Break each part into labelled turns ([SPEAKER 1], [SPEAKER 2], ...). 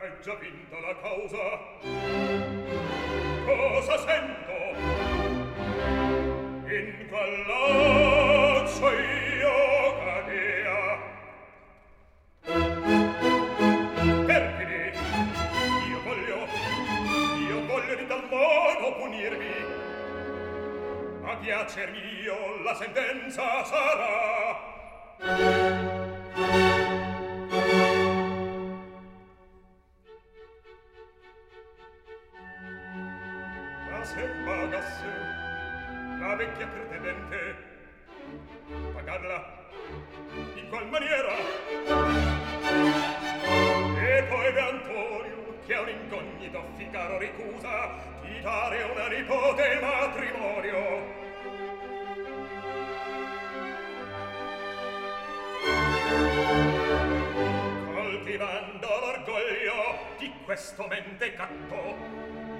[SPEAKER 1] è già vinta la causa. Cosa sento? In quell'occio io cadea. Perfidi io voglio io voglio di tal modo punirvi a piacermi io la sentenza sarà pagasse la vecchia pretendente pagarla in qual maniera? E poi ve Antonio che a un incognito Figaro ricusa di dare una nipote matrimonio. Coltivando l'orgoglio di questo mentecatto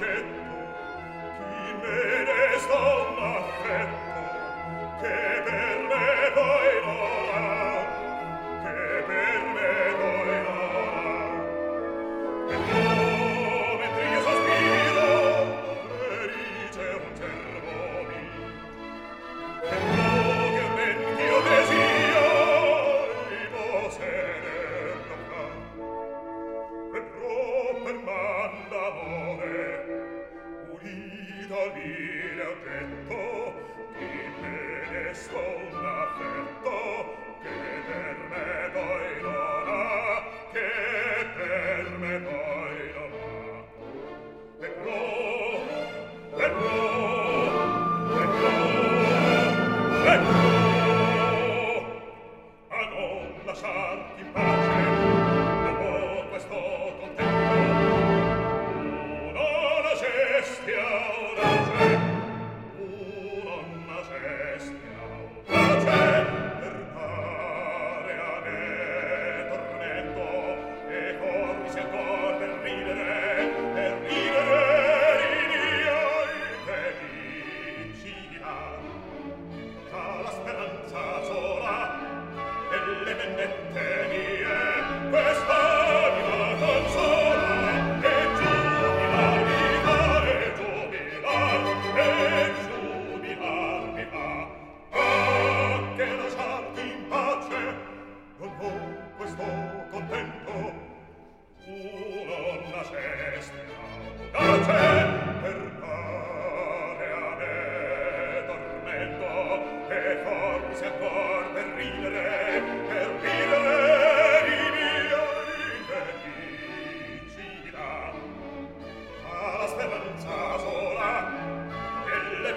[SPEAKER 1] argento chi me ne sto vile oggetto di medesto un affetto che per me poi non ha che per me poi mette